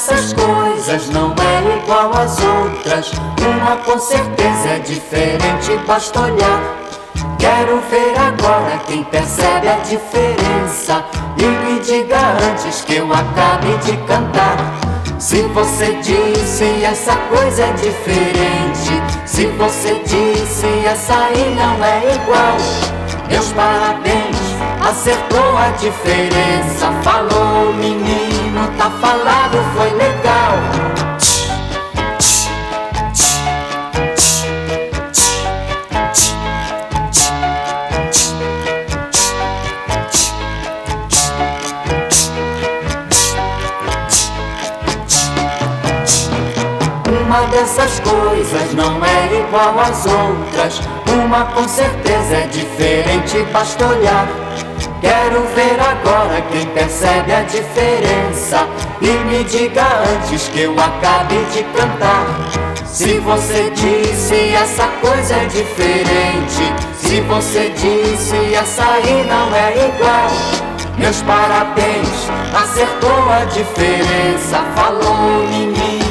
dessas coisas não é igual às outras. Uma com certeza é diferente, basta olhar. Quero ver agora quem percebe a diferença e me diga antes que eu acabe de cantar. Se você disse essa coisa é diferente, se você disse essa aí não é igual, meus parabéns, acertou a diferença. Falou, menino, tá falado, Uma dessas coisas não é igual às outras. Uma com certeza é diferente, basta olhar. Quero ver agora quem percebe a diferença. E me diga antes que eu acabe de cantar. Se você disse essa coisa é diferente. Se você disse essa aí não é igual. Meus parabéns, acertou a diferença. Falou, menino,